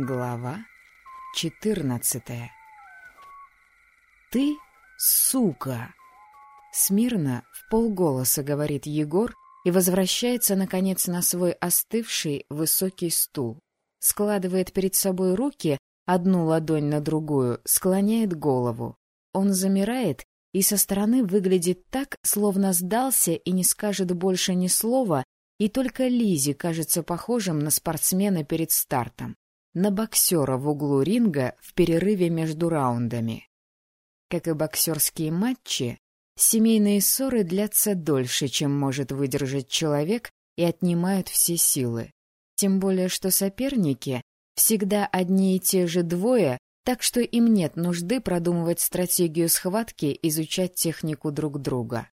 Глава четырнадцатая «Ты сука!» Смирно в полголоса говорит Егор и возвращается, наконец, на свой остывший высокий стул. Складывает перед собой руки, одну ладонь на другую, склоняет голову. Он замирает и со стороны выглядит так, словно сдался и не скажет больше ни слова, и только Лизе кажется похожим на спортсмена перед стартом, на боксера в углу ринга в перерыве между раундами. Как и боксерские матчи, семейные ссоры длятся дольше, чем может выдержать человек, и отнимают все силы. Тем более, что соперники всегда одни и те же двое, так что им нет нужды продумывать стратегию схватки, изучать технику друг друга.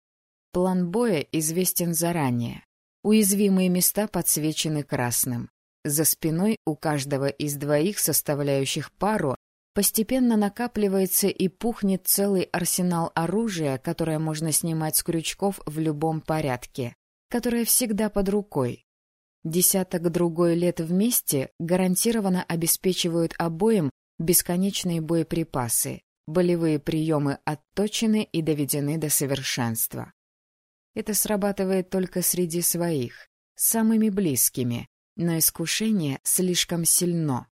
План боя известен заранее. Уязвимые места подсвечены красным. За спиной у каждого из двоих, составляющих пару, постепенно накапливается и пухнет целый арсенал оружия, которое можно снимать с крючков в любом порядке, которое всегда под рукой. Десяток другой лет вместе гарантированно обеспечивают обоим бесконечные боеприпасы, болевые приемы отточены и доведены до совершенства. Это срабатывает только среди своих, самыми близкими, но искушение слишком сильно.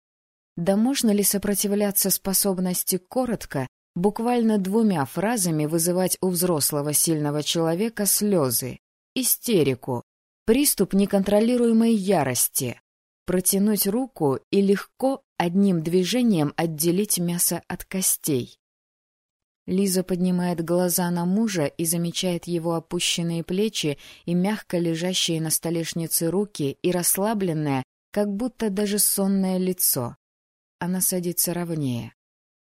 Да можно ли сопротивляться способности коротко, буквально двумя фразами вызывать у взрослого сильного человека слезы, истерику, приступ неконтролируемой ярости, протянуть руку и легко одним движением отделить мясо от костей? Лиза поднимает глаза на мужа и замечает его опущенные плечи и мягко лежащие на столешнице руки и расслабленное, как будто даже сонное лицо. Она садится ровнее.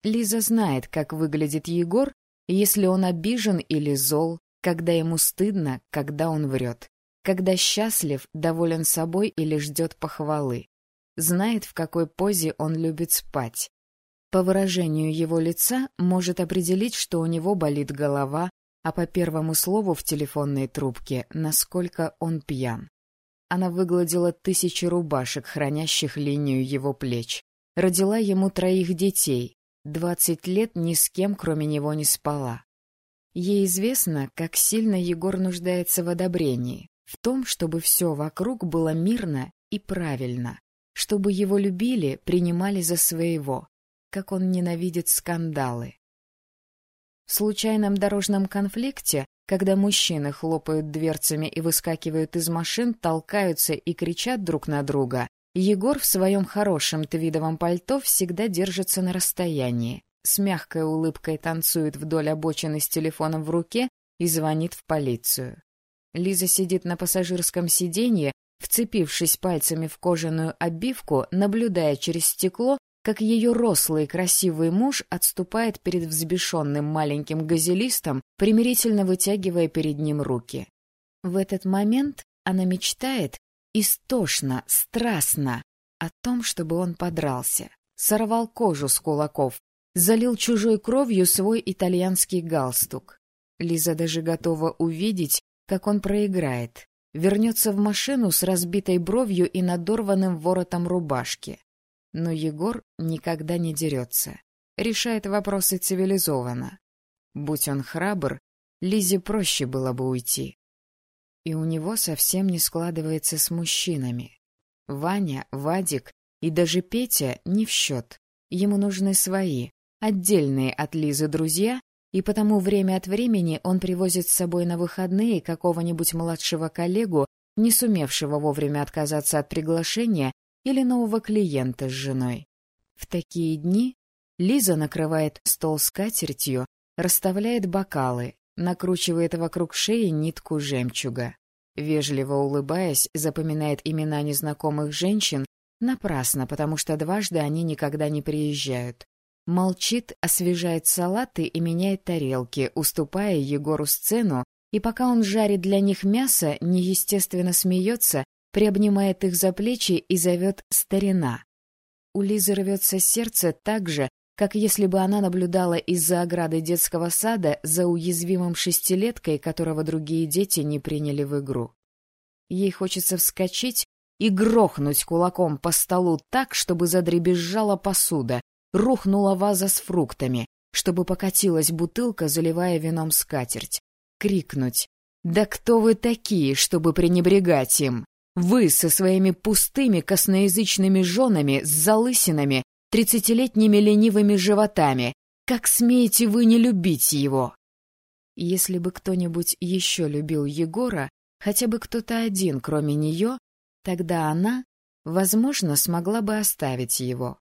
Лиза знает, как выглядит Егор, если он обижен или зол, когда ему стыдно, когда он врет, когда счастлив, доволен собой или ждет похвалы. Знает, в какой позе он любит спать, по выражению его лица может определить, что у него болит голова, а по первому слову в телефонной трубке, насколько он пьян. Она выгладила тысячи рубашек, хранящих линию его плеч. Родила ему троих детей. Двадцать лет ни с кем, кроме него, не спала. Ей известно, как сильно Егор нуждается в одобрении, в том, чтобы все вокруг было мирно и правильно, чтобы его любили, принимали за своего, как он ненавидит скандалы. В случайном дорожном конфликте, когда мужчины хлопают дверцами и выскакивают из машин, толкаются и кричат друг на друга, Егор в своем хорошем твидовом пальто всегда держится на расстоянии, с мягкой улыбкой танцует вдоль обочины с телефоном в руке и звонит в полицию. Лиза сидит на пассажирском сиденье, вцепившись пальцами в кожаную обивку, наблюдая через стекло, как ее рослый красивый муж отступает перед взбешенным маленьким газелистом, примирительно вытягивая перед ним руки. В этот момент она мечтает истошно, страстно о том, чтобы он подрался, сорвал кожу с кулаков, залил чужой кровью свой итальянский галстук. Лиза даже готова увидеть, как он проиграет, вернется в машину с разбитой бровью и надорванным воротом рубашки. Но Егор никогда не дерется. Решает вопросы цивилизованно. Будь он храбр, Лизе проще было бы уйти. И у него совсем не складывается с мужчинами. Ваня, Вадик и даже Петя не в счет. Ему нужны свои, отдельные от Лизы друзья, и потому время от времени он привозит с собой на выходные какого-нибудь младшего коллегу, не сумевшего вовремя отказаться от приглашения или нового клиента с женой. В такие дни Лиза накрывает стол скатертью, расставляет бокалы, накручивает вокруг шеи нитку жемчуга. Вежливо улыбаясь, запоминает имена незнакомых женщин, напрасно, потому что дважды они никогда не приезжают. Молчит, освежает салаты и меняет тарелки, уступая Егору сцену, и пока он жарит для них мясо, неестественно смеется приобнимает их за плечи и зовет «старина». У Лизы рвется сердце так же, как если бы она наблюдала из-за ограды детского сада за уязвимым шестилеткой, которого другие дети не приняли в игру. Ей хочется вскочить и грохнуть кулаком по столу так, чтобы задребезжала посуда, рухнула ваза с фруктами, чтобы покатилась бутылка, заливая вином скатерть. Крикнуть «Да кто вы такие, чтобы пренебрегать им? Вы со своими пустыми косноязычными женами с залысинами, тридцатилетними ленивыми животами, как смеете вы не любить его?» Если бы кто-нибудь еще любил Егора, хотя бы кто-то один, кроме нее, тогда она, возможно, смогла бы оставить его.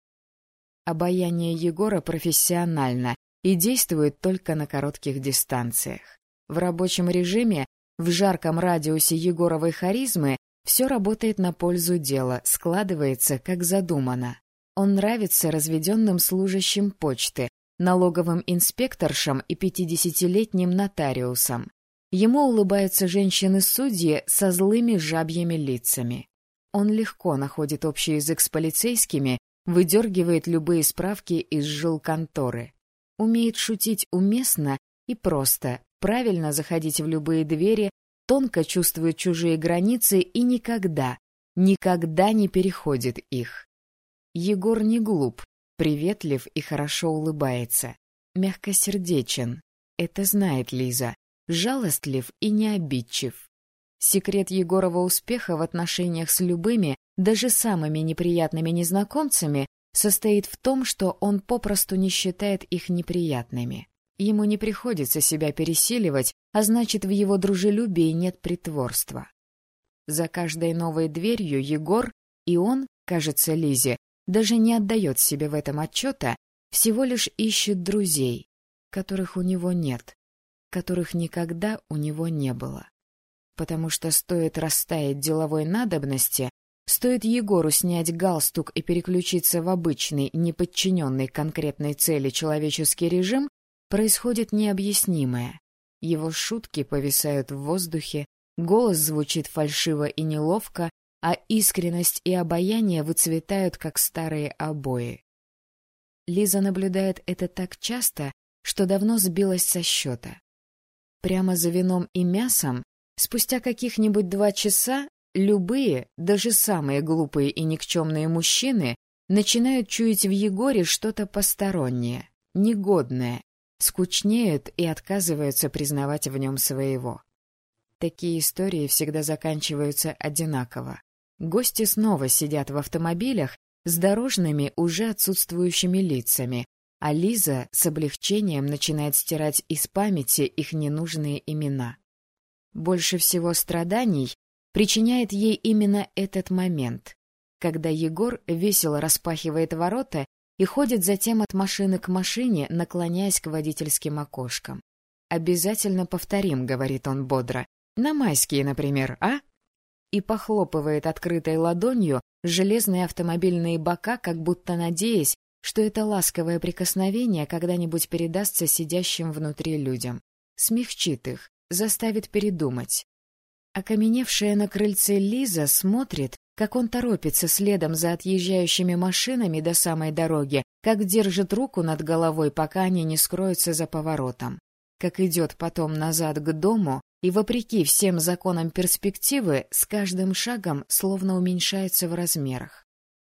Обаяние Егора профессионально и действует только на коротких дистанциях. В рабочем режиме, в жарком радиусе Егоровой харизмы, все работает на пользу дела, складывается, как задумано. Он нравится разведенным служащим почты, налоговым инспекторшам и пятидесятилетним нотариусам. Ему улыбаются женщины-судьи со злыми жабьими лицами. Он легко находит общий язык с полицейскими, выдергивает любые справки из жил конторы. Умеет шутить уместно и просто, правильно заходить в любые двери, тонко чувствует чужие границы и никогда, никогда не переходит их. Егор не глуп, приветлив и хорошо улыбается. Мягкосердечен. Это знает Лиза. Жалостлив и необидчив. Секрет Егорова успеха в отношениях с любыми, даже самыми неприятными незнакомцами, состоит в том, что он попросту не считает их неприятными. Ему не приходится себя пересиливать, а значит, в его дружелюбии нет притворства. За каждой новой дверью Егор и он, кажется Лизе, даже не отдает себе в этом отчета, всего лишь ищет друзей, которых у него нет, которых никогда у него не было. Потому что стоит растаять деловой надобности, стоит Егору снять галстук и переключиться в обычный, неподчиненный конкретной цели человеческий режим, происходит необъяснимое. Его шутки повисают в воздухе, голос звучит фальшиво и неловко, а искренность и обаяние выцветают, как старые обои. Лиза наблюдает это так часто, что давно сбилась со счета. Прямо за вином и мясом, спустя каких-нибудь два часа, любые, даже самые глупые и никчемные мужчины начинают чуять в Егоре что-то постороннее, негодное, скучнеют и отказываются признавать в нем своего. Такие истории всегда заканчиваются одинаково. Гости снова сидят в автомобилях с дорожными, уже отсутствующими лицами, а Лиза с облегчением начинает стирать из памяти их ненужные имена. Больше всего страданий причиняет ей именно этот момент, когда Егор весело распахивает ворота и ходит затем от машины к машине, наклоняясь к водительским окошкам. «Обязательно повторим», — говорит он бодро. «На майские, например, а?» и похлопывает открытой ладонью железные автомобильные бока, как будто надеясь, что это ласковое прикосновение когда-нибудь передастся сидящим внутри людям. Смягчит их, заставит передумать. Окаменевшая на крыльце Лиза смотрит, как он торопится следом за отъезжающими машинами до самой дороги, как держит руку над головой, пока они не скроются за поворотом, как идет потом назад к дому, и, вопреки всем законам перспективы, с каждым шагом словно уменьшается в размерах.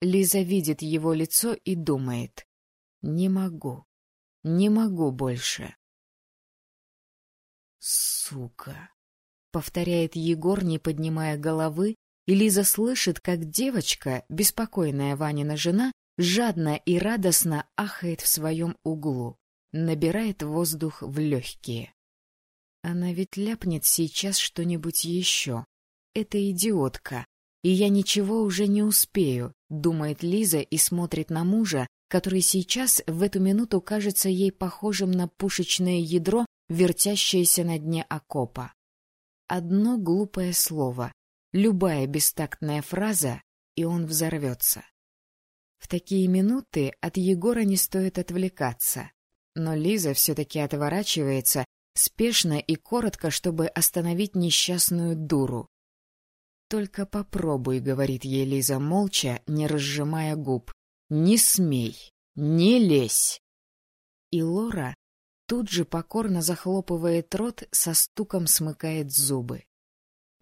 Лиза видит его лицо и думает. «Не могу. Не могу больше». «Сука!» — повторяет Егор, не поднимая головы, и Лиза слышит, как девочка, беспокойная Ванина жена, жадно и радостно ахает в своем углу, набирает воздух в легкие. Она ведь ляпнет сейчас что-нибудь еще. Это идиотка. И я ничего уже не успею, думает Лиза и смотрит на мужа, который сейчас в эту минуту кажется ей похожим на пушечное ядро, вертящееся на дне окопа. Одно глупое слово, любая бестактная фраза, и он взорвется. В такие минуты от Егора не стоит отвлекаться. Но Лиза все-таки отворачивается спешно и коротко, чтобы остановить несчастную дуру. «Только попробуй», — говорит ей Лиза молча, не разжимая губ. «Не смей! Не лезь!» И Лора тут же покорно захлопывает рот, со стуком смыкает зубы.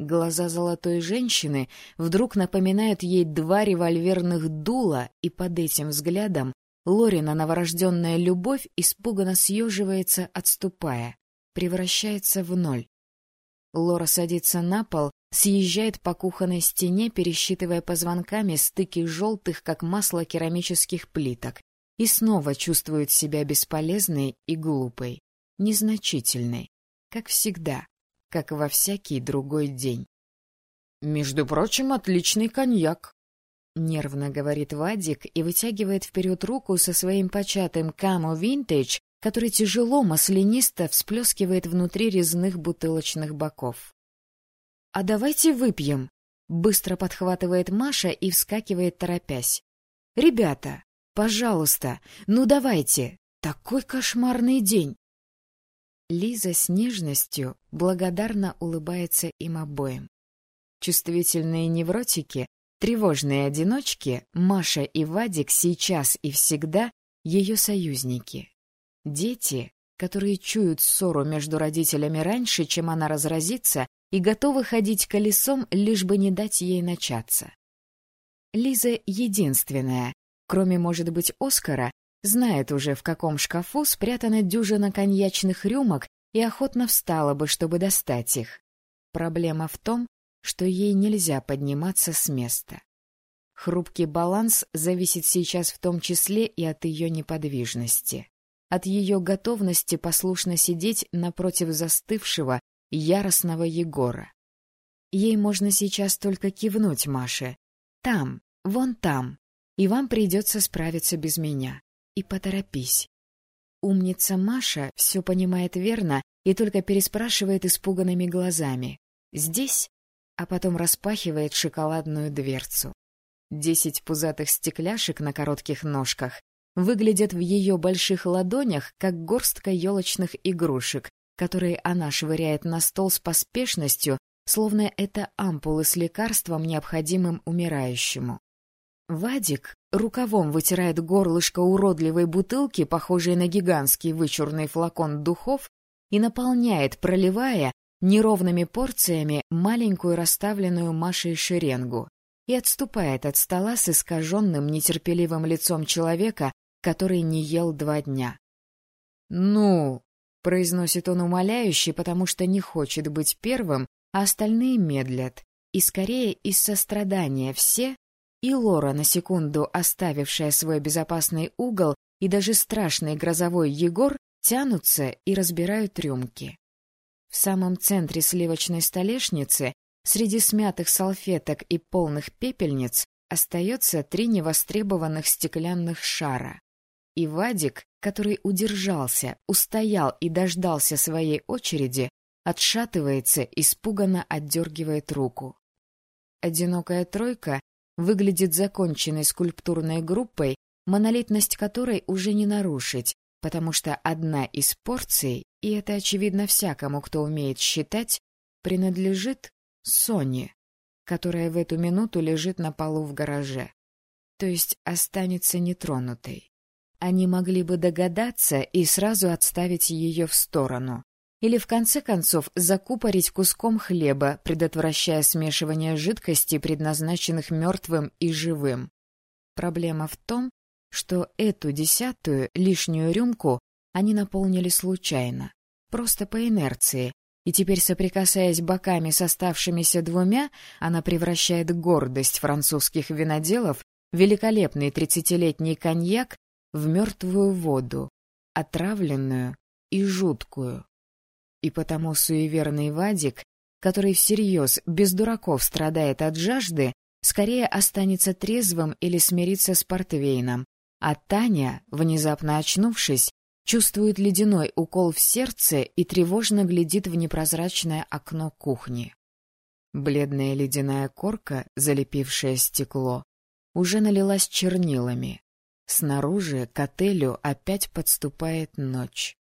Глаза золотой женщины вдруг напоминают ей два револьверных дула, и под этим взглядом Лорина новорожденная любовь испуганно съеживается, отступая, превращается в ноль. Лора садится на пол, съезжает по кухонной стене, пересчитывая позвонками стыки желтых, как масло керамических плиток, и снова чувствует себя бесполезной и глупой, незначительной, как всегда, как во всякий другой день. — Между прочим, отличный коньяк, — нервно говорит Вадик и вытягивает вперед руку со своим початым «Камо Винтедж», который тяжело, маслянисто всплескивает внутри резных бутылочных боков. — А давайте выпьем, — быстро подхватывает Маша и вскакивает, торопясь. — Ребята, пожалуйста, ну давайте, такой кошмарный день. Лиза с нежностью благодарно улыбается им обоим. Чувствительные невротики, тревожные одиночки, Маша и Вадик сейчас и всегда ее союзники. Дети, которые чуют ссору между родителями раньше, чем она разразится, и готовы ходить колесом, лишь бы не дать ей начаться. Лиза единственная, кроме, может быть, Оскара, знает уже, в каком шкафу спрятана дюжина коньячных рюмок и охотно встала бы, чтобы достать их. Проблема в том, что ей нельзя подниматься с места. Хрупкий баланс зависит сейчас в том числе и от ее неподвижности от ее готовности послушно сидеть напротив застывшего, яростного Егора. Ей можно сейчас только кивнуть Маше. Там, вон там, и вам придется справиться без меня. И поторопись. Умница Маша все понимает верно и только переспрашивает испуганными глазами. «Здесь?» а потом распахивает шоколадную дверцу. Десять пузатых стекляшек на коротких ножках выглядят в ее больших ладонях, как горстка елочных игрушек, которые она швыряет на стол с поспешностью, словно это ампулы с лекарством, необходимым умирающему. Вадик рукавом вытирает горлышко уродливой бутылки, похожей на гигантский вычурный флакон духов, и наполняет, проливая неровными порциями маленькую расставленную Машей шеренгу, и отступает от стола с искаженным нетерпеливым лицом человека, который не ел два дня. «Ну!» — произносит он умоляюще, потому что не хочет быть первым, а остальные медлят. И скорее из сострадания все, и Лора, на секунду оставившая свой безопасный угол, и даже страшный грозовой Егор тянутся и разбирают рюмки. В самом центре сливочной столешницы, среди смятых салфеток и полных пепельниц, остается три невостребованных стеклянных шара. И Вадик, который удержался, устоял и дождался своей очереди, отшатывается, испуганно отдергивает руку. Одинокая тройка выглядит законченной скульптурной группой, монолитность которой уже не нарушить, потому что одна из порций, и это очевидно всякому, кто умеет считать, принадлежит Соне, которая в эту минуту лежит на полу в гараже, то есть останется нетронутой. Они могли бы догадаться и сразу отставить ее в сторону. Или, в конце концов, закупорить куском хлеба, предотвращая смешивание жидкостей, предназначенных мертвым и живым. Проблема в том, что эту десятую, лишнюю рюмку они наполнили случайно, просто по инерции, и теперь, соприкасаясь боками с оставшимися двумя, она превращает гордость французских виноделов, великолепный тридцатилетний коньяк, в мертвую воду, отравленную и жуткую. И потому суеверный Вадик, который всерьез, без дураков страдает от жажды, скорее останется трезвым или смирится с портвейном, а Таня, внезапно очнувшись, чувствует ледяной укол в сердце и тревожно глядит в непрозрачное окно кухни. Бледная ледяная корка, залепившая стекло, уже налилась чернилами. Снаружи к отелю опять подступает ночь.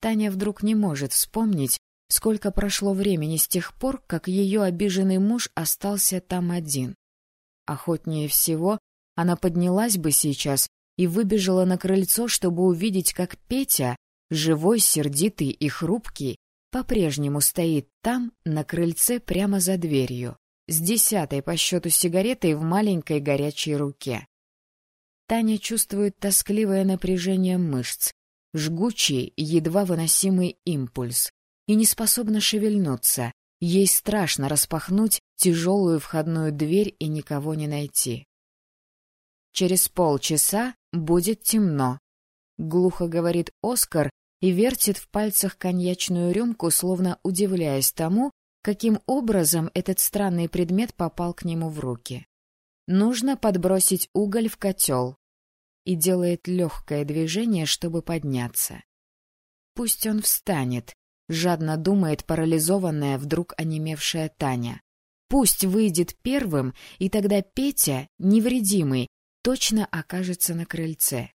Таня вдруг не может вспомнить, сколько прошло времени с тех пор, как ее обиженный муж остался там один. Охотнее всего она поднялась бы сейчас и выбежала на крыльцо, чтобы увидеть, как Петя, живой, сердитый и хрупкий, по-прежнему стоит там, на крыльце прямо за дверью, с десятой по счету сигаретой в маленькой горячей руке. Таня чувствует тоскливое напряжение мышц, жгучий, едва выносимый импульс, и не способна шевельнуться. Ей страшно распахнуть тяжелую входную дверь и никого не найти. «Через полчаса будет темно», — глухо говорит Оскар и вертит в пальцах коньячную рюмку, словно удивляясь тому, каким образом этот странный предмет попал к нему в руки. Нужно подбросить уголь в котел. И делает легкое движение, чтобы подняться. Пусть он встанет, жадно думает парализованная, вдруг онемевшая Таня. Пусть выйдет первым, и тогда Петя, невредимый, точно окажется на крыльце.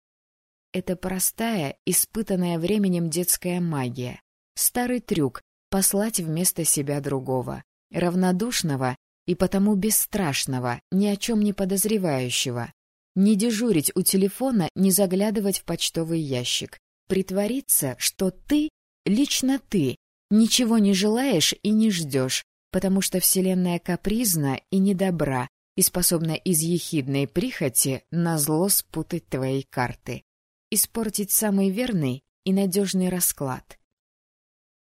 Это простая, испытанная временем детская магия. Старый трюк — послать вместо себя другого, равнодушного и потому бесстрашного, ни о чем не подозревающего. Не дежурить у телефона, не заглядывать в почтовый ящик. Притвориться, что ты, лично ты, ничего не желаешь и не ждешь, потому что Вселенная капризна и недобра и способна из ехидной прихоти назло спутать твои карты испортить самый верный и надежный расклад.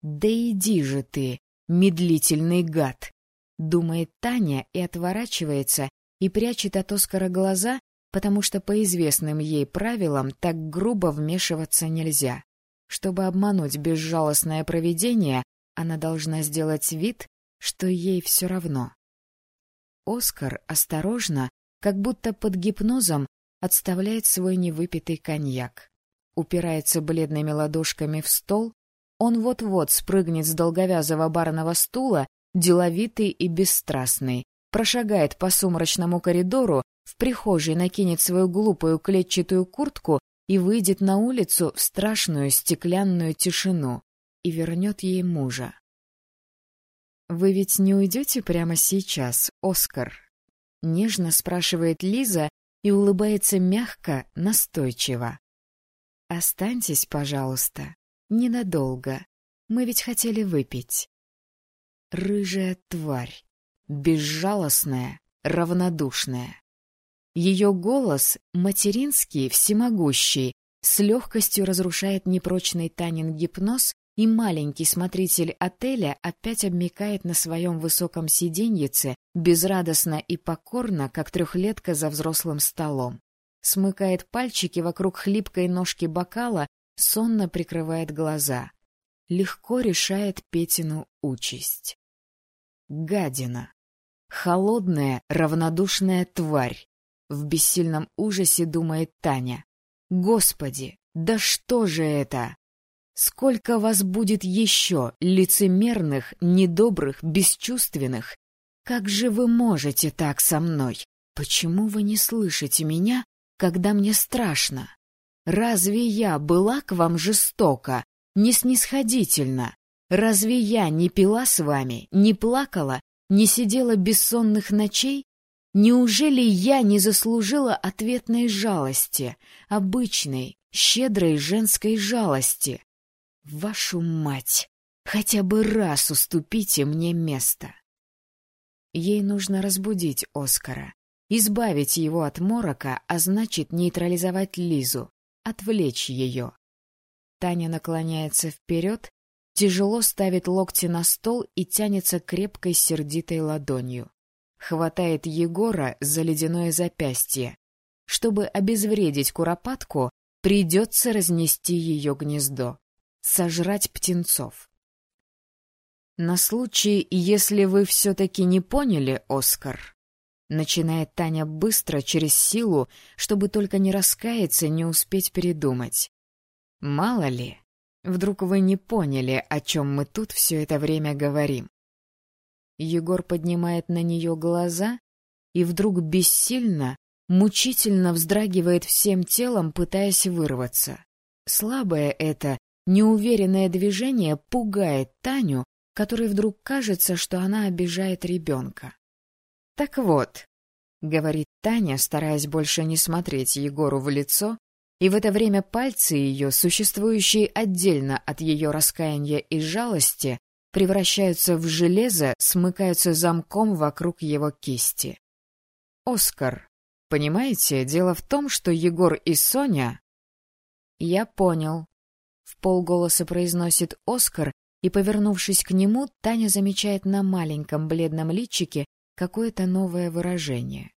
«Да иди же ты, медлительный гад!» — думает Таня и отворачивается, и прячет от Оскара глаза, потому что по известным ей правилам так грубо вмешиваться нельзя. Чтобы обмануть безжалостное провидение, она должна сделать вид, что ей все равно. Оскар осторожно, как будто под гипнозом, отставляет свой невыпитый коньяк. Упирается бледными ладошками в стол. Он вот-вот спрыгнет с долговязого барного стула, деловитый и бесстрастный, прошагает по сумрачному коридору, в прихожей накинет свою глупую клетчатую куртку и выйдет на улицу в страшную стеклянную тишину и вернет ей мужа. «Вы ведь не уйдете прямо сейчас, Оскар?» — нежно спрашивает Лиза, и улыбается мягко, настойчиво. «Останьтесь, пожалуйста, ненадолго. Мы ведь хотели выпить». Рыжая тварь, безжалостная, равнодушная. Ее голос, материнский, всемогущий, с легкостью разрушает непрочный Танин гипноз и маленький смотритель отеля опять обмикает на своем высоком сиденьице, безрадостно и покорно, как трехлетка за взрослым столом. Смыкает пальчики вокруг хлипкой ножки бокала, сонно прикрывает глаза. Легко решает Петину участь. Гадина. Холодная, равнодушная тварь. В бессильном ужасе думает Таня. Господи, да что же это? Сколько вас будет еще, лицемерных, недобрых, бесчувственных? Как же вы можете так со мной? Почему вы не слышите меня, когда мне страшно? Разве я была к вам жестока, не снисходительна? Разве я не пила с вами, не плакала, не сидела бессонных ночей? Неужели я не заслужила ответной жалости, обычной, щедрой женской жалости? Вашу мать! Хотя бы раз уступите мне место. Ей нужно разбудить Оскара, избавить его от морока, а значит нейтрализовать Лизу, отвлечь ее. Таня наклоняется вперед, тяжело ставит локти на стол и тянется крепкой сердитой ладонью. Хватает Егора за ледяное запястье. Чтобы обезвредить куропатку, придется разнести ее гнездо сожрать птенцов. На случай, если вы все-таки не поняли, Оскар, начинает Таня быстро, через силу, чтобы только не раскаяться, не успеть передумать. Мало ли, вдруг вы не поняли, о чем мы тут все это время говорим. Егор поднимает на нее глаза и вдруг бессильно, мучительно вздрагивает всем телом, пытаясь вырваться. Слабое это Неуверенное движение пугает Таню, которой вдруг кажется, что она обижает ребенка. «Так вот», — говорит Таня, стараясь больше не смотреть Егору в лицо, и в это время пальцы ее, существующие отдельно от ее раскаяния и жалости, превращаются в железо, смыкаются замком вокруг его кисти. «Оскар, понимаете, дело в том, что Егор и Соня...» «Я понял», — в полголоса произносит Оскар, и, повернувшись к нему, Таня замечает на маленьком бледном личике какое-то новое выражение.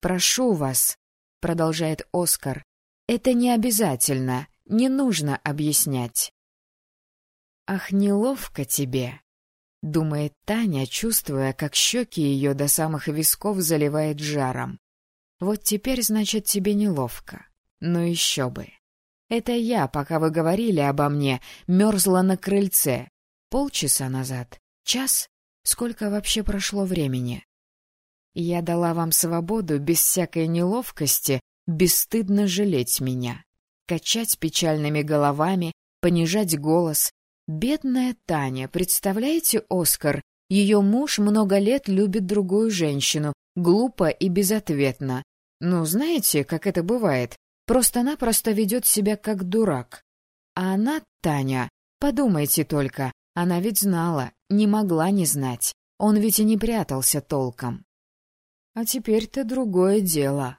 «Прошу вас», — продолжает Оскар, — «это не обязательно, не нужно объяснять». «Ах, неловко тебе!» — думает Таня, чувствуя, как щеки ее до самых висков заливает жаром. «Вот теперь, значит, тебе неловко. Ну еще бы. Это я, пока вы говорили обо мне, мерзла на крыльце. Полчаса назад? Час? Сколько вообще прошло времени? Я дала вам свободу без всякой неловкости, бесстыдно жалеть меня, качать печальными головами, понижать голос, Бедная Таня, представляете, Оскар? Ее муж много лет любит другую женщину, глупо и безответно. Ну, знаете, как это бывает? Просто-напросто ведет себя как дурак. А она, Таня, подумайте только, она ведь знала, не могла не знать. Он ведь и не прятался толком. А теперь-то другое дело.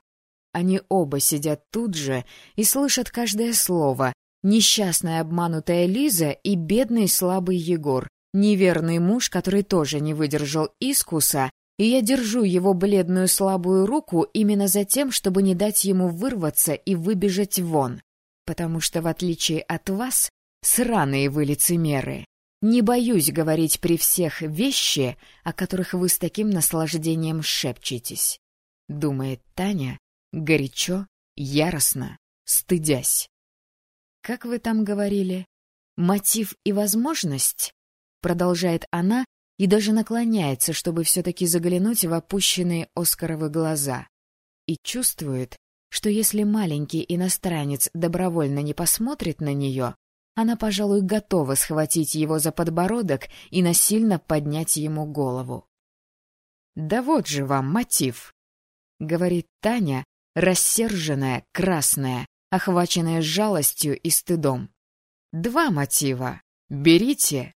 Они оба сидят тут же и слышат каждое слово, Несчастная обманутая Лиза и бедный слабый Егор, неверный муж, который тоже не выдержал искуса, и я держу его бледную слабую руку именно за тем, чтобы не дать ему вырваться и выбежать вон. Потому что, в отличие от вас, сраные вы лицемеры, не боюсь говорить при всех вещи, о которых вы с таким наслаждением шепчетесь. Думает Таня, горячо, яростно, стыдясь. Как вы там говорили? Мотив и возможность? Продолжает она и даже наклоняется, чтобы все-таки заглянуть в опущенные Оскаровы глаза. И чувствует, что если маленький иностранец добровольно не посмотрит на нее, она, пожалуй, готова схватить его за подбородок и насильно поднять ему голову. «Да вот же вам мотив!» — говорит Таня, рассерженная, красная, охваченная жалостью и стыдом. Два мотива. Берите.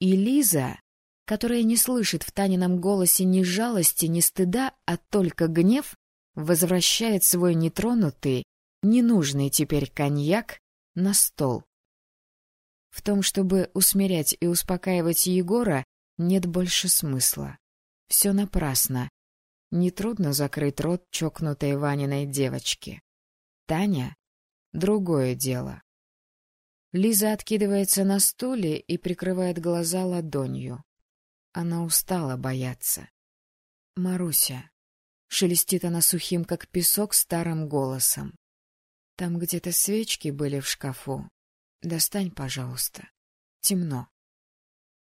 И Лиза, которая не слышит в Танином голосе ни жалости, ни стыда, а только гнев, возвращает свой нетронутый, ненужный теперь коньяк на стол. В том, чтобы усмирять и успокаивать Егора, нет больше смысла. Все напрасно. Нетрудно закрыть рот чокнутой Ваниной девочки. Таня — другое дело. Лиза откидывается на стуле и прикрывает глаза ладонью. Она устала бояться. «Маруся», — шелестит она сухим, как песок, старым голосом. «Там где-то свечки были в шкафу. Достань, пожалуйста. Темно».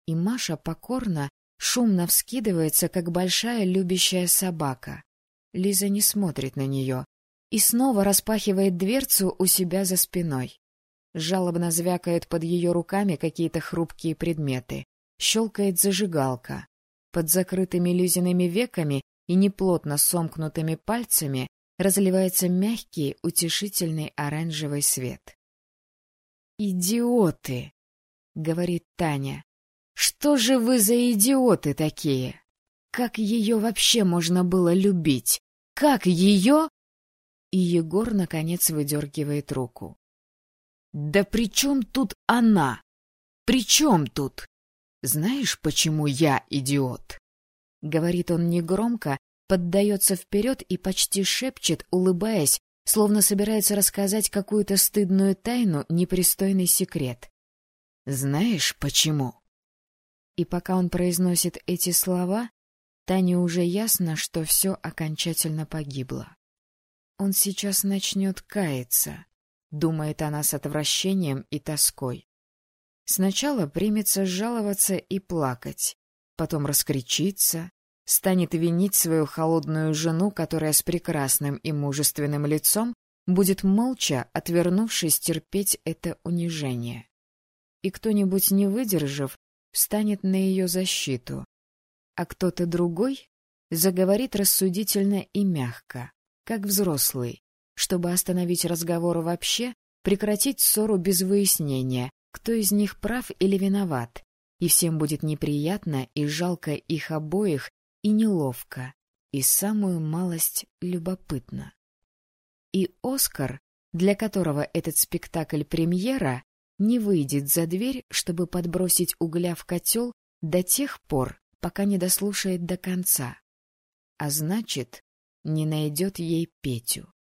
И Маша покорно, шумно вскидывается, как большая любящая собака. Лиза не смотрит на нее, и снова распахивает дверцу у себя за спиной. Жалобно звякают под ее руками какие-то хрупкие предметы. Щелкает зажигалка. Под закрытыми Лизиными веками и неплотно сомкнутыми пальцами разливается мягкий, утешительный оранжевый свет. «Идиоты!» — говорит Таня. «Что же вы за идиоты такие? Как ее вообще можно было любить? Как ее...» и Егор, наконец, выдергивает руку. «Да при чем тут она? При чем тут? Знаешь, почему я идиот?» Говорит он негромко, поддается вперед и почти шепчет, улыбаясь, словно собирается рассказать какую-то стыдную тайну, непристойный секрет. «Знаешь, почему?» И пока он произносит эти слова, Тане уже ясно, что все окончательно погибло. Он сейчас начнет каяться, думает она с отвращением и тоской. Сначала примется жаловаться и плакать, потом раскричится, станет винить свою холодную жену, которая с прекрасным и мужественным лицом будет молча, отвернувшись, терпеть это унижение. И кто-нибудь, не выдержав, встанет на ее защиту, а кто-то другой заговорит рассудительно и мягко, как взрослый, чтобы остановить разговор вообще, прекратить ссору без выяснения, кто из них прав или виноват, и всем будет неприятно и жалко их обоих, и неловко, и самую малость любопытно. И Оскар, для которого этот спектакль премьера, не выйдет за дверь, чтобы подбросить угля в котел до тех пор, пока не дослушает до конца. А значит, не найдет ей Петю.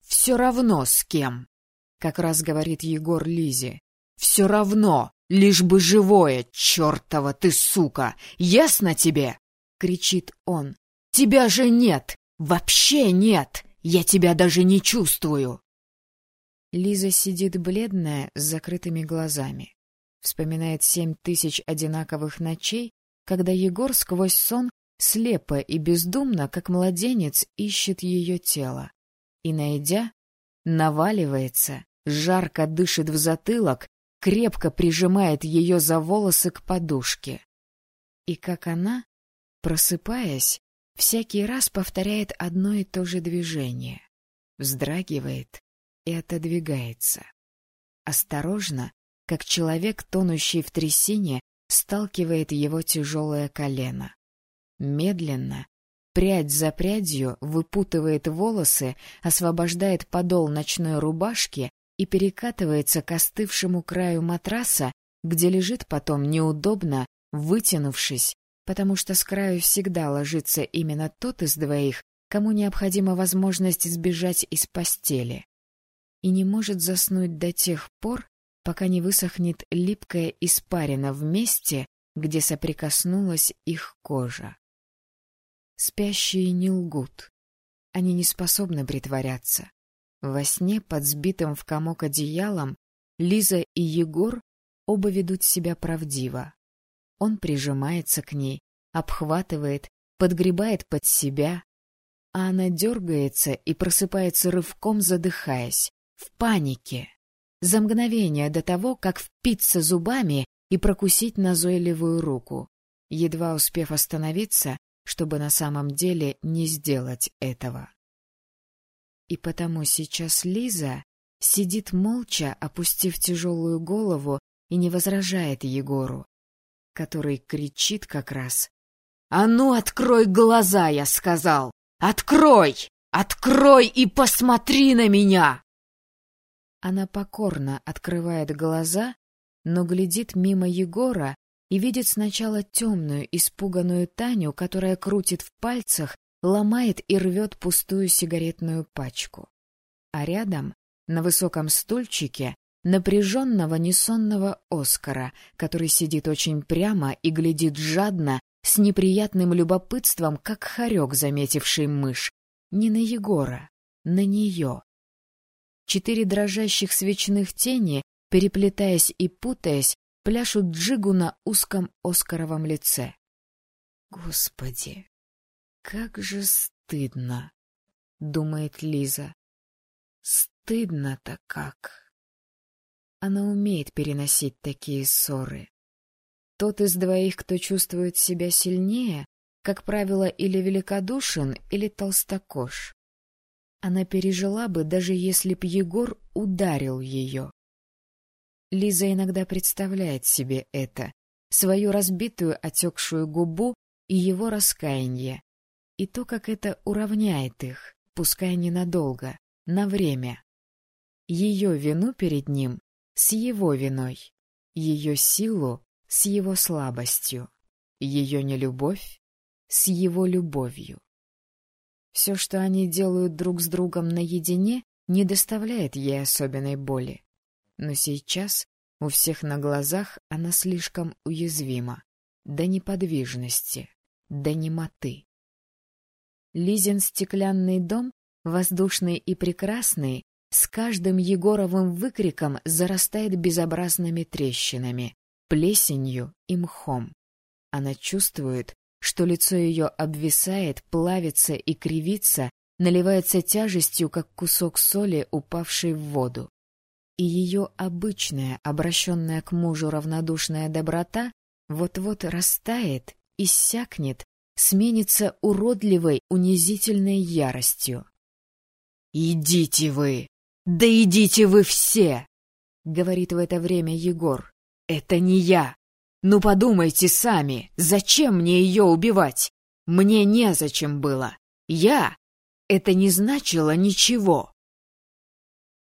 «Все равно с кем!» — как раз говорит Егор Лизе. «Все равно, лишь бы живое, чертова ты сука! Ясно тебе?» — кричит он. «Тебя же нет! Вообще нет! Я тебя даже не чувствую!» Лиза сидит бледная, с закрытыми глазами. Вспоминает семь тысяч одинаковых ночей, когда Егор сквозь сон слепо и бездумно, как младенец, ищет ее тело. И, найдя, наваливается, жарко дышит в затылок, крепко прижимает ее за волосы к подушке. И как она, просыпаясь, всякий раз повторяет одно и то же движение. Вздрагивает, и отодвигается. Осторожно, как человек, тонущий в трясине, сталкивает его тяжелое колено. Медленно, прядь за прядью, выпутывает волосы, освобождает подол ночной рубашки и перекатывается к остывшему краю матраса, где лежит потом неудобно, вытянувшись, потому что с краю всегда ложится именно тот из двоих, кому необходима возможность сбежать из постели и не может заснуть до тех пор, пока не высохнет липкая испарина в месте, где соприкоснулась их кожа. Спящие не лгут. Они не способны притворяться. Во сне, под сбитым в комок одеялом, Лиза и Егор оба ведут себя правдиво. Он прижимается к ней, обхватывает, подгребает под себя, а она дергается и просыпается рывком, задыхаясь в панике, за мгновение до того, как впиться зубами и прокусить назойливую руку, едва успев остановиться, чтобы на самом деле не сделать этого. И потому сейчас Лиза сидит молча, опустив тяжелую голову, и не возражает Егору, который кричит как раз. — А ну, открой глаза, я сказал! Открой! Открой и посмотри на меня! Она покорно открывает глаза, но глядит мимо Егора и видит сначала темную, испуганную Таню, которая крутит в пальцах, ломает и рвет пустую сигаретную пачку. А рядом, на высоком стульчике, напряженного несонного Оскара, который сидит очень прямо и глядит жадно, с неприятным любопытством, как хорек, заметивший мышь. Не на Егора, на нее. Четыре дрожащих свечных тени, переплетаясь и путаясь, пляшут джигу на узком Оскаровом лице. Господи, как же стыдно, думает Лиза. Стыдно-то как. Она умеет переносить такие ссоры. Тот из двоих, кто чувствует себя сильнее, как правило, или великодушен, или толстокож. Она пережила бы, даже если б Егор ударил ее. Лиза иногда представляет себе это, свою разбитую отекшую губу и его раскаяние, и то, как это уравняет их, пускай ненадолго, на время. Ее вину перед ним с его виной, ее силу с его слабостью, ее нелюбовь с его любовью. Все, что они делают друг с другом наедине, не доставляет ей особенной боли. Но сейчас у всех на глазах она слишком уязвима. До неподвижности, до немоты. Лизин стеклянный дом, воздушный и прекрасный, с каждым Егоровым выкриком зарастает безобразными трещинами, плесенью и мхом. Она чувствует, что лицо ее обвисает, плавится и кривится, наливается тяжестью, как кусок соли, упавший в воду. И ее обычная, обращенная к мужу равнодушная доброта вот-вот растает, иссякнет, сменится уродливой, унизительной яростью. «Идите вы! Да идите вы все!» — говорит в это время Егор. «Это не я! Ну подумайте сами, зачем мне ее убивать? Мне незачем было. Я... Это не значило ничего.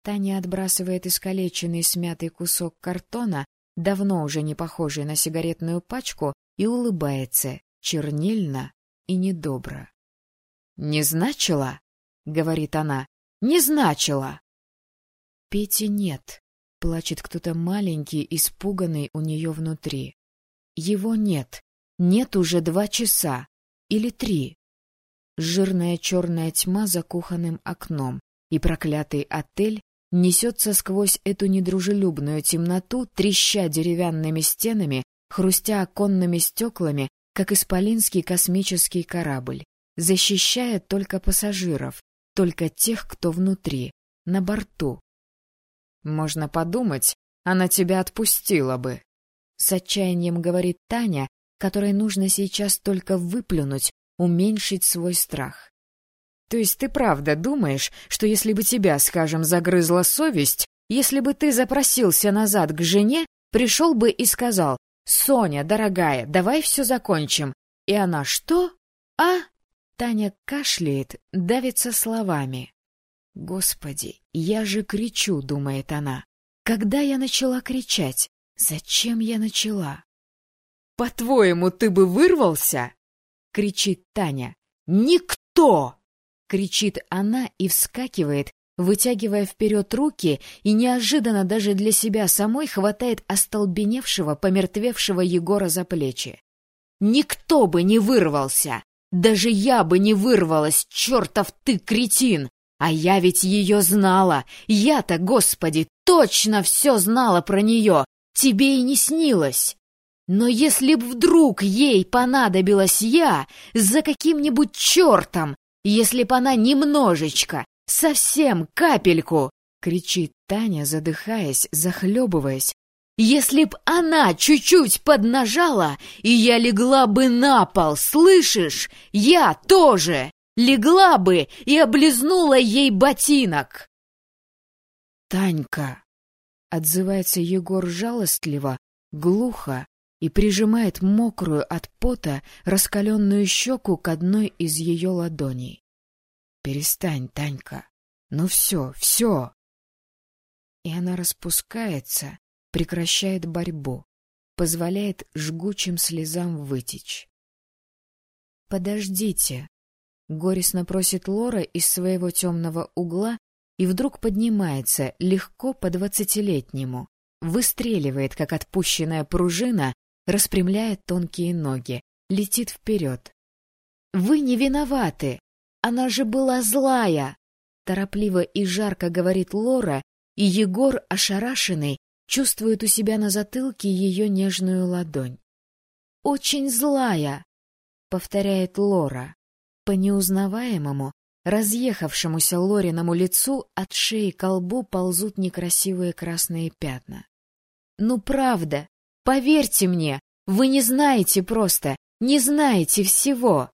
Таня отбрасывает искалеченный смятый кусок картона, давно уже не похожий на сигаретную пачку, и улыбается, чернильно и недобро. — Не значило? — говорит она. — Не значило. Пети нет. Плачет кто-то маленький, испуганный у нее внутри. Его нет. Нет уже два часа. Или три. Жирная черная тьма за кухонным окном, и проклятый отель несется сквозь эту недружелюбную темноту, треща деревянными стенами, хрустя оконными стеклами, как исполинский космический корабль, защищая только пассажиров, только тех, кто внутри, на борту. Можно подумать, она тебя отпустила бы. С отчаянием говорит Таня, которой нужно сейчас только выплюнуть, уменьшить свой страх. То есть ты правда думаешь, что если бы тебя, скажем, загрызла совесть, если бы ты запросился назад к жене, пришел бы и сказал «Соня, дорогая, давай все закончим». И она «Что? А?» Таня кашляет, давится словами. «Господи, я же кричу», — думает она. «Когда я начала кричать? Зачем я начала?» «По-твоему, ты бы вырвался?» — кричит Таня. «Никто!» Кричит она и вскакивает, вытягивая вперед руки и неожиданно даже для себя самой хватает остолбеневшего, помертвевшего Егора за плечи. «Никто бы не вырвался! Даже я бы не вырвалась, чертов ты кретин! А я ведь ее знала! Я-то, господи, точно все знала про нее! Тебе и не снилось!» Но если б вдруг ей понадобилась я за каким-нибудь чертом, если б она немножечко, совсем капельку, кричит Таня, задыхаясь, захлебываясь. Если б она чуть-чуть поднажала, и я легла бы на пол, слышишь? Я тоже легла бы и облизнула ей ботинок. Танька, отзывается Егор жалостливо, глухо, и прижимает мокрую от пота раскаленную щеку к одной из ее ладоней. «Перестань, Танька! Ну все, все!» И она распускается, прекращает борьбу, позволяет жгучим слезам вытечь. «Подождите!» — горестно просит Лора из своего темного угла и вдруг поднимается легко по двадцатилетнему, выстреливает, как отпущенная пружина, распрямляет тонкие ноги, летит вперед. «Вы не виноваты! Она же была злая!» Торопливо и жарко говорит Лора, и Егор, ошарашенный, чувствует у себя на затылке ее нежную ладонь. «Очень злая!» — повторяет Лора. По неузнаваемому, разъехавшемуся Лориному лицу от шеи к лбу ползут некрасивые красные пятна. «Ну правда, Поверьте мне, вы не знаете просто, не знаете всего.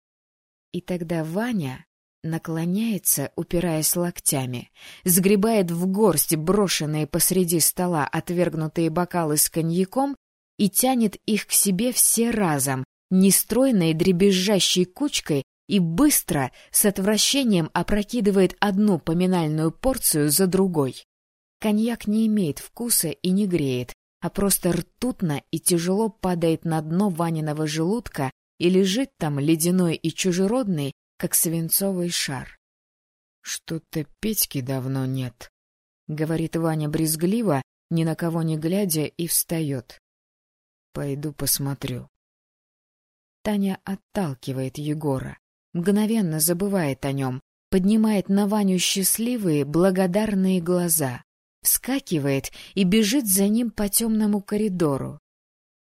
И тогда Ваня наклоняется, упираясь локтями, сгребает в горсть брошенные посреди стола отвергнутые бокалы с коньяком и тянет их к себе все разом, нестройной дребезжащей кучкой и быстро, с отвращением опрокидывает одну поминальную порцию за другой. Коньяк не имеет вкуса и не греет, а просто ртутно и тяжело падает на дно Ваниного желудка и лежит там ледяной и чужеродный, как свинцовый шар. — Что-то Петьки давно нет, — говорит Ваня брезгливо, ни на кого не глядя, и встает. — Пойду посмотрю. Таня отталкивает Егора, мгновенно забывает о нем, поднимает на Ваню счастливые, благодарные глаза вскакивает и бежит за ним по темному коридору.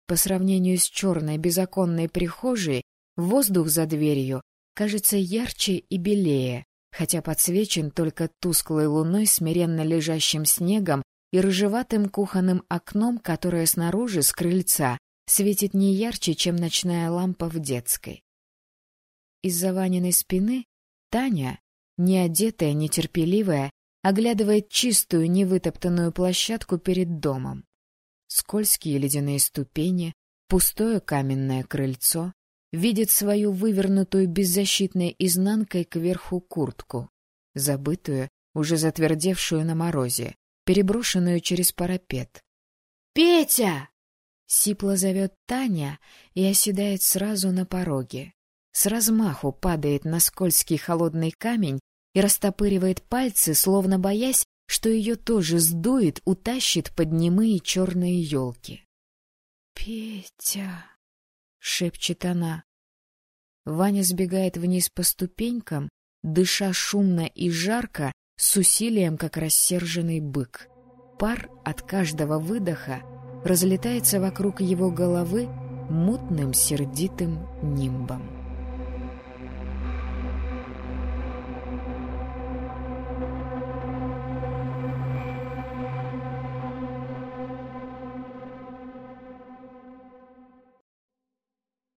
По сравнению с черной безоконной прихожей, воздух за дверью кажется ярче и белее, хотя подсвечен только тусклой луной, смиренно лежащим снегом и рыжеватым кухонным окном, которое снаружи, с крыльца, светит не ярче, чем ночная лампа в детской. Из-за Ваниной спины Таня, неодетая, нетерпеливая, оглядывает чистую невытоптанную площадку перед домом. Скользкие ледяные ступени, пустое каменное крыльцо, видит свою вывернутую беззащитной изнанкой кверху куртку, забытую, уже затвердевшую на морозе, переброшенную через парапет. «Петя!» — сипло зовет Таня и оседает сразу на пороге. С размаху падает на скользкий холодный камень и растопыривает пальцы, словно боясь, что ее тоже сдует, утащит под немые черные елки. «Петя!» — шепчет она. Ваня сбегает вниз по ступенькам, дыша шумно и жарко, с усилием, как рассерженный бык. Пар от каждого выдоха разлетается вокруг его головы мутным сердитым нимбом.